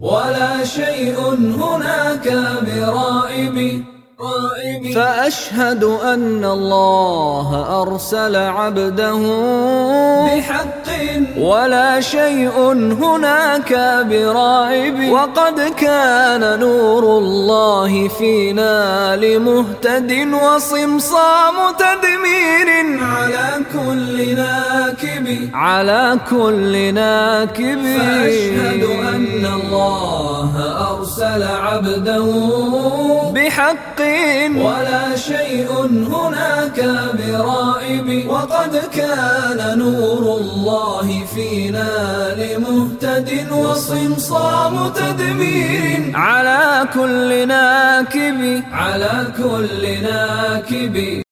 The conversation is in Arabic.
ولا شيء هناك برائب فأشهد أن الله أرسل عبده بحق. ولا شيء هناك برائب وقد كان نور الله فينا لمهتد وصمصام تدمير على كل ناكب. على كل ناكب. فأشهد أن أرسل عبده بحق. ولا شيء هناك برائب وقد كان نور الله فينا لمهتد وصمصام تدمير. على كل ناكب. على كل ناكب.